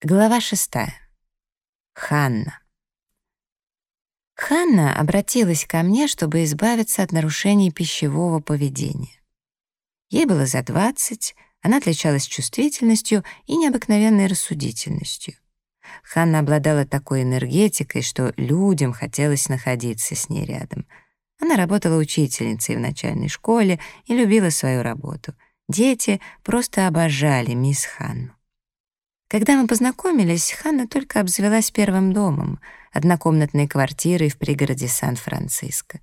Глава шестая. Ханна. Ханна обратилась ко мне, чтобы избавиться от нарушений пищевого поведения. Ей было за 20, она отличалась чувствительностью и необыкновенной рассудительностью. Ханна обладала такой энергетикой, что людям хотелось находиться с ней рядом. Она работала учительницей в начальной школе и любила свою работу. Дети просто обожали мисс Ханну. Когда мы познакомились, Ханна только обзавелась первым домом, однокомнатной квартирой в пригороде Сан-Франциско.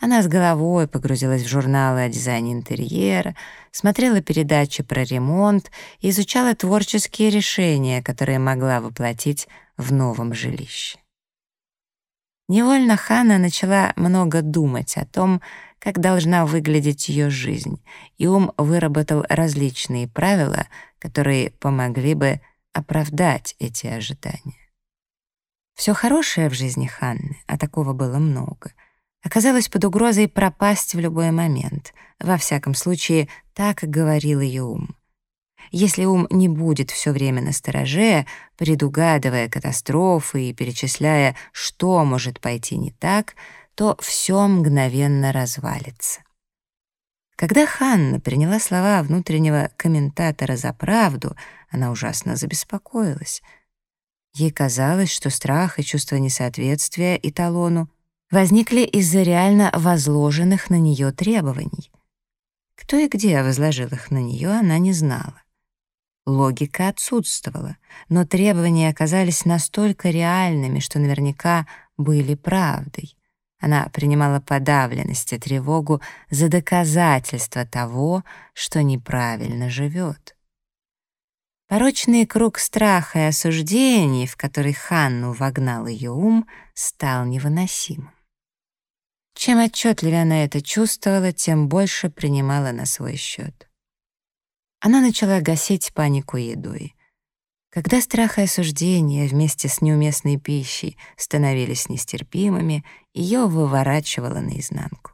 Она с головой погрузилась в журналы о дизайне интерьера, смотрела передачи про ремонт и изучала творческие решения, которые могла воплотить в новом жилище. Невольно Ханна начала много думать о том, как должна выглядеть ее жизнь, и ум выработал различные правила, которые помогли бы оправдать эти ожидания. Все хорошее в жизни Ханны, а такого было много, оказалось под угрозой пропасть в любой момент. Во всяком случае, так говорил ее ум. Если ум не будет все время на стороже, предугадывая катастрофы и перечисляя, что может пойти не так, то все мгновенно развалится. Когда Ханна приняла слова внутреннего комментатора за правду, она ужасно забеспокоилась. Ей казалось, что страх и чувство несоответствия эталону возникли из-за реально возложенных на нее требований. Кто и где возложил их на нее, она не знала. Логика отсутствовала, но требования оказались настолько реальными, что наверняка были правдой. Она принимала подавленность и тревогу за доказательство того, что неправильно живет. Порочный круг страха и осуждений, в который Ханну вогнал ее ум, стал невыносимым. Чем отчетливее она это чувствовала, тем больше принимала на свой счет. Она начала гасить панику едой. Когда страх и осуждение вместе с неуместной пищей становились нестерпимыми, ее выворачивало наизнанку.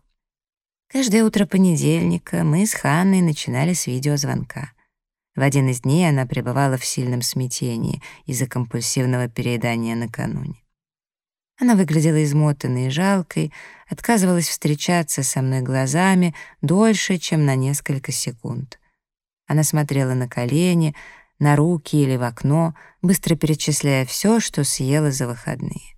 Каждое утро понедельника мы с Ханной начинали с видеозвонка. В один из дней она пребывала в сильном смятении из-за компульсивного переедания накануне. Она выглядела измотанной и жалкой, отказывалась встречаться со мной глазами дольше, чем на несколько секунд. Она смотрела на колени, на руки или в окно, быстро перечисляя все, что съела за выходные.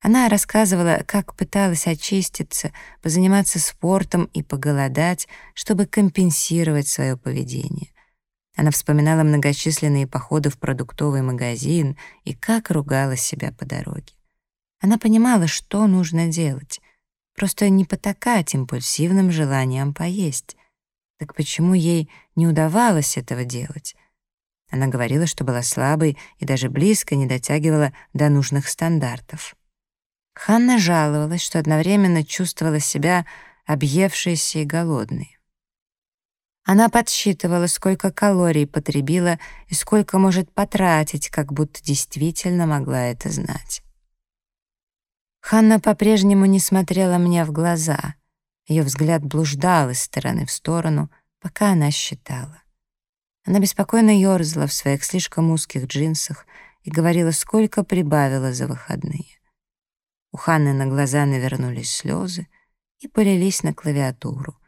Она рассказывала, как пыталась очиститься, позаниматься спортом и поголодать, чтобы компенсировать свое поведение. Она вспоминала многочисленные походы в продуктовый магазин и как ругала себя по дороге. Она понимала, что нужно делать, просто не потакать импульсивным желанием поесть. Так почему ей не удавалось этого делать? Она говорила, что была слабой и даже близко не дотягивала до нужных стандартов. Ханна жаловалась, что одновременно чувствовала себя объевшейся и голодной. Она подсчитывала, сколько калорий потребила и сколько может потратить, как будто действительно могла это знать. Ханна по-прежнему не смотрела мне в глаза. Ее взгляд блуждал из стороны в сторону, пока она считала. Она беспокойно ёрзала в своих слишком узких джинсах и говорила, сколько прибавила за выходные. У Ханны на глаза навернулись слезы и полились на клавиатуру.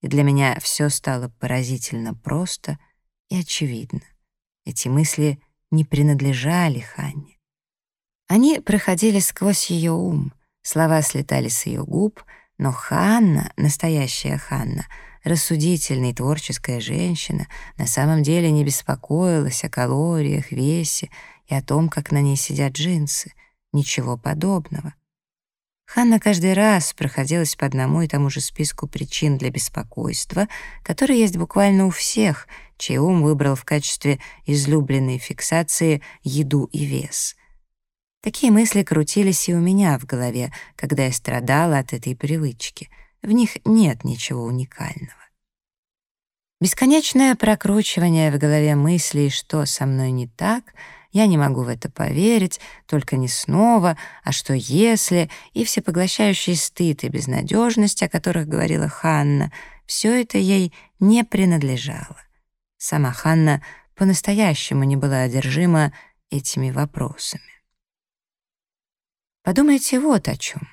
И для меня все стало поразительно просто и очевидно. Эти мысли не принадлежали Ханне. Они проходили сквозь ее ум, слова слетали с ее губ, но Ханна, настоящая Ханна — рассудительная и творческая женщина на самом деле не беспокоилась о калориях, весе и о том, как на ней сидят джинсы. Ничего подобного. Ханна каждый раз проходилась по одному и тому же списку причин для беспокойства, которые есть буквально у всех, чей ум выбрал в качестве излюбленной фиксации еду и вес. Такие мысли крутились и у меня в голове, когда я страдала от этой привычки — в них нет ничего уникального. Бесконечное прокручивание в голове мыслей, что со мной не так, я не могу в это поверить, только не снова, а что если, и всепоглощающий стыд и безнадежность, о которых говорила Ханна, все это ей не принадлежало. Сама Ханна по-настоящему не была одержима этими вопросами. Подумайте вот о чем.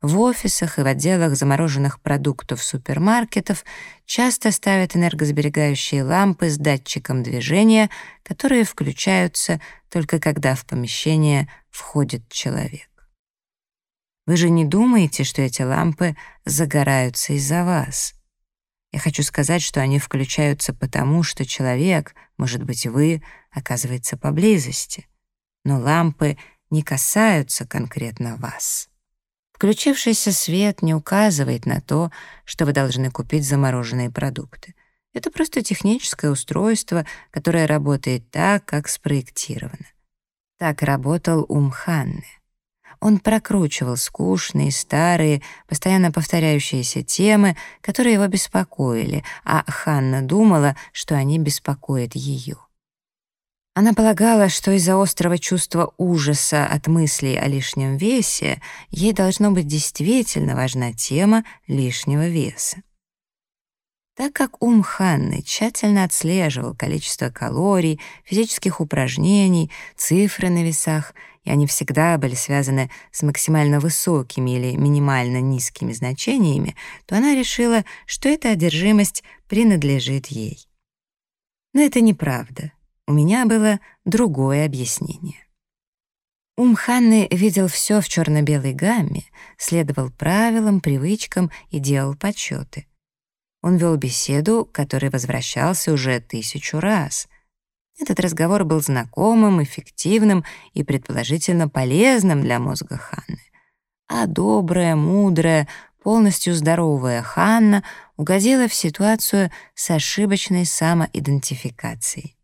В офисах и в отделах замороженных продуктов супермаркетов часто ставят энергосберегающие лампы с датчиком движения, которые включаются только когда в помещение входит человек. Вы же не думаете, что эти лампы загораются из-за вас. Я хочу сказать, что они включаются потому, что человек, может быть, вы, оказывается поблизости. Но лампы не касаются конкретно вас. Включившийся свет не указывает на то, что вы должны купить замороженные продукты. Это просто техническое устройство, которое работает так, как спроектировано. Так работал ум Ханны. Он прокручивал скучные, старые, постоянно повторяющиеся темы, которые его беспокоили, а Ханна думала, что они беспокоят ее. Она полагала, что из-за острого чувства ужаса от мыслей о лишнем весе ей должно быть действительно важна тема лишнего веса. Так как ум Ханны тщательно отслеживал количество калорий, физических упражнений, цифры на весах, и они всегда были связаны с максимально высокими или минимально низкими значениями, то она решила, что эта одержимость принадлежит ей. Но это неправда. У меня было другое объяснение. Ум Ханны видел все в черно-белой гамме, следовал правилам, привычкам и делал подсчеты. Он вел беседу, который возвращался уже тысячу раз. Этот разговор был знакомым, эффективным и предположительно полезным для мозга Ханны. А добрая, мудрая, полностью здоровая Ханна угодила в ситуацию с ошибочной самоидентификацией.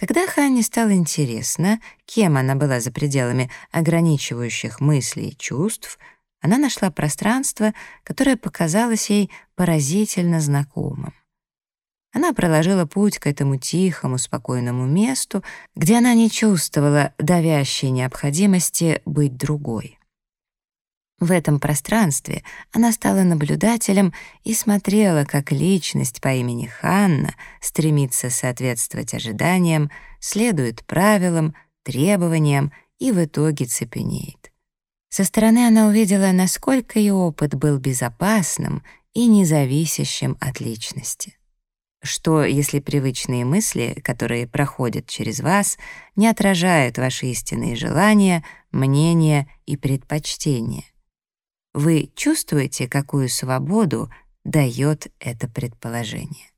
Когда Ханне стало интересно, кем она была за пределами ограничивающих мыслей и чувств, она нашла пространство, которое показалось ей поразительно знакомым. Она проложила путь к этому тихому, спокойному месту, где она не чувствовала давящей необходимости быть другой. В этом пространстве она стала наблюдателем и смотрела, как личность по имени Ханна стремится соответствовать ожиданиям, следует правилам, требованиям и в итоге цепенеет. Со стороны она увидела, насколько ее опыт был безопасным и независящим от личности. Что, если привычные мысли, которые проходят через вас, не отражают ваши истинные желания, мнения и предпочтения? Вы чувствуете, какую свободу дает это предположение?